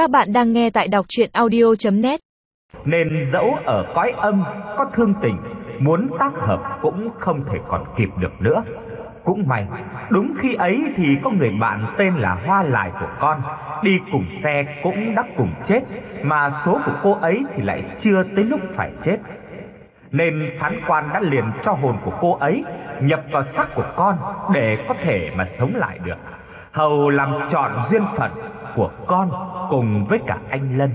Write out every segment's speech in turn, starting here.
Các bạn đang nghe tại đọc chuyện audio.net Nên dẫu ở cõi âm có thương tình, Muốn tác hợp cũng không thể còn kịp được nữa. Cũng may, Đúng khi ấy thì có người bạn tên là Hoa Lại của con, Đi cùng xe cũng đã cùng chết, Mà số của cô ấy thì lại chưa tới lúc phải chết. Nên phán quan đã liền cho hồn của cô ấy Nhập vào xác của con Để có thể mà sống lại được. Hầu làm chọn duyên phận của con cùng với cả anh Lân.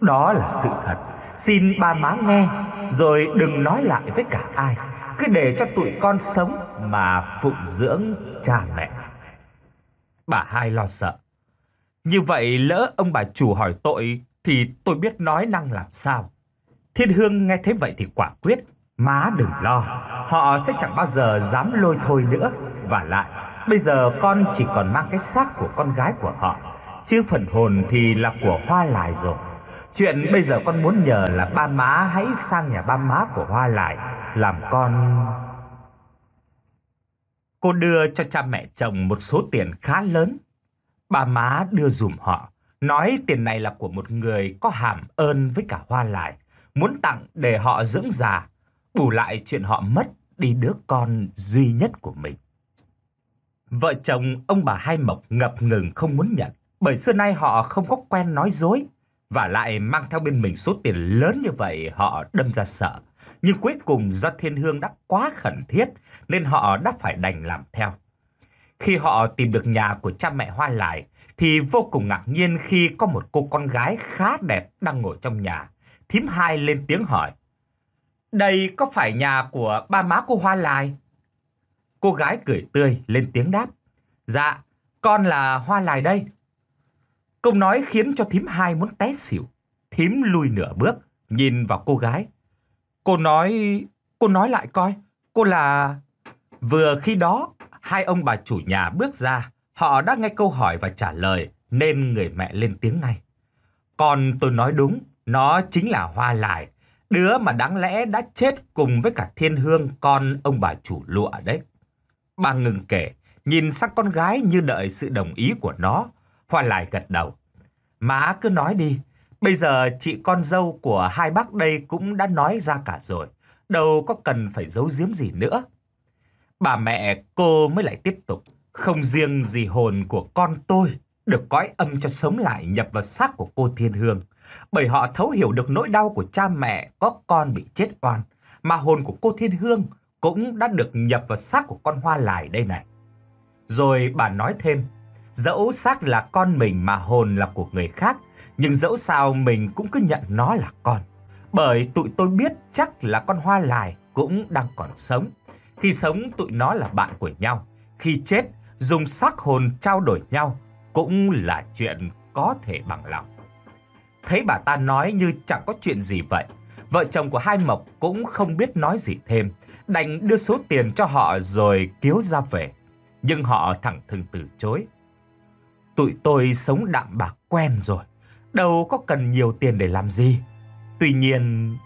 Đó là sự thật. Xin ba má nghe, rồi đừng nói lại với cả ai. Cứ để cho tụi con sống mà phụng dưỡng cha mẹ. Bà hai lo sợ. Như vậy lỡ ông bà chủ hỏi tội thì tôi biết nói năng làm sao. Thiên Hương nghe thấy vậy thì quả quyết. Má đừng lo, họ sẽ chẳng bao giờ dám lôi thôi nữa. Và lại, bây giờ con chỉ còn mang cái xác của con gái của họ chứ phần hồn thì là của Hoa Lại rồi. Chuyện bây giờ con muốn nhờ là ba má hãy sang nhà ba má của Hoa Lại làm con... Cô đưa cho cha mẹ chồng một số tiền khá lớn. Ba má đưa dùm họ, nói tiền này là của một người có hàm ơn với cả Hoa Lại, muốn tặng để họ dưỡng già, bù lại chuyện họ mất đi đứa con duy nhất của mình. Vợ chồng ông bà Hai Mộc ngập ngừng không muốn nhận. Bởi xưa nay họ không có quen nói dối, và lại mang theo bên mình số tiền lớn như vậy họ đâm ra sợ. Nhưng cuối cùng do thiên hương đã quá khẩn thiết nên họ đã phải đành làm theo. Khi họ tìm được nhà của cha mẹ Hoa lại thì vô cùng ngạc nhiên khi có một cô con gái khá đẹp đang ngồi trong nhà. Thím hai lên tiếng hỏi. Đây có phải nhà của ba má cô Hoa Lại? Cô gái cười tươi lên tiếng đáp. Dạ, con là Hoa Lại đây. Câu nói khiến cho thím hai muốn té xỉu. Thím lui nửa bước, nhìn vào cô gái. Cô nói... Cô nói lại coi, cô là... Vừa khi đó, hai ông bà chủ nhà bước ra. Họ đã nghe câu hỏi và trả lời, nên người mẹ lên tiếng ngay. Còn tôi nói đúng, nó chính là Hoa Lại. Đứa mà đáng lẽ đã chết cùng với cả thiên hương con ông bà chủ lụa đấy. Bà ngừng kể, nhìn sang con gái như đợi sự đồng ý của nó. Hoa lại gật đầu. Má cứ nói đi, bây giờ chị con dâu của hai bác đây cũng đã nói ra cả rồi, đâu có cần phải giấu giếm gì nữa. Bà mẹ cô mới lại tiếp tục, không riêng gì hồn của con tôi được cõi âm cho sống lại nhập vào xác của cô Thiên Hương, bởi họ thấu hiểu được nỗi đau của cha mẹ có con bị chết oan, mà hồn của cô Thiên Hương cũng đã được nhập vào xác của con Hoa Lại đây này. Rồi bà nói thêm, Dẫu xác là con mình mà hồn là của người khác, nhưng dẫu sao mình cũng cứ nhận nó là con. Bởi tụi tôi biết chắc là con hoa lại cũng đang còn sống. Khi sống tụi nó là bạn của nhau, khi chết dùng xác hồn trao đổi nhau cũng là chuyện có thể bằng lòng. Thấy bà ta nói như chẳng có chuyện gì vậy, vợ chồng của hai Mộc cũng không biết nói gì thêm, đành đưa số tiền cho họ rồi kiếu ra về. Nhưng họ thẳng thừng từ chối. Tụi tôi sống đạm bạc quen rồi, đâu có cần nhiều tiền để làm gì. Tuy nhiên,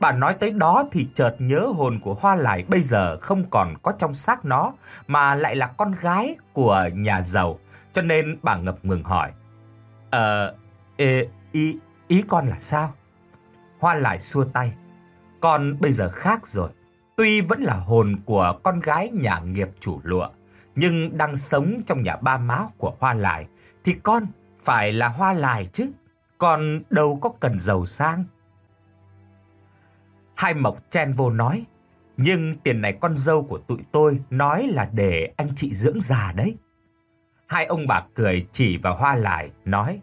bà nói tới đó thì chợt nhớ hồn của Hoa Lại bây giờ không còn có trong xác nó, mà lại là con gái của nhà giàu, cho nên bà ngập ngừng hỏi. Ờ, ê, ý, ý con là sao? Hoa Lại xua tay. Con bây giờ khác rồi. Tuy vẫn là hồn của con gái nhà nghiệp chủ lụa, nhưng đang sống trong nhà ba má của Hoa Lại, thì con phải là Hoa Lại chứ, con đâu có cần giàu sang. Hai Mộc chen vô nói, nhưng tiền này con dâu của tụi tôi nói là để anh chị dưỡng già đấy. Hai ông bà cười chỉ vào Hoa Lại, nói,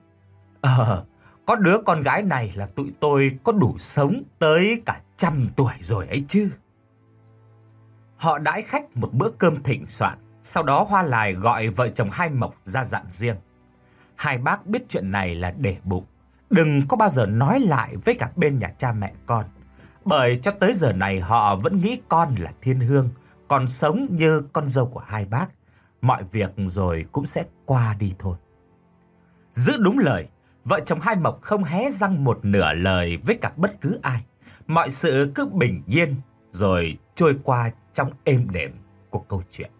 Ờ, có đứa con gái này là tụi tôi có đủ sống tới cả trăm tuổi rồi ấy chứ. Họ đãi khách một bữa cơm thịnh soạn, sau đó Hoa Lại gọi vợ chồng Hai Mộc ra dặn riêng. Hai bác biết chuyện này là để bụng, đừng có bao giờ nói lại với cả bên nhà cha mẹ con. Bởi cho tới giờ này họ vẫn nghĩ con là thiên hương, còn sống như con dâu của hai bác. Mọi việc rồi cũng sẽ qua đi thôi. Giữ đúng lời, vợ chồng Hai Mộc không hé răng một nửa lời với cả bất cứ ai. Mọi sự cứ bình yên rồi trôi qua trong êm đềm của câu chuyện.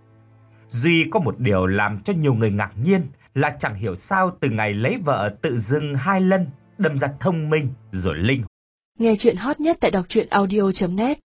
Duy có một điều làm cho nhiều người ngạc nhiên là chẳng hiểu sao từ ngày lấy vợ tự dưng hai lần đâm ra thông minh rồi linh Nghe chuyện hot nhất tại đọc truyện audio.net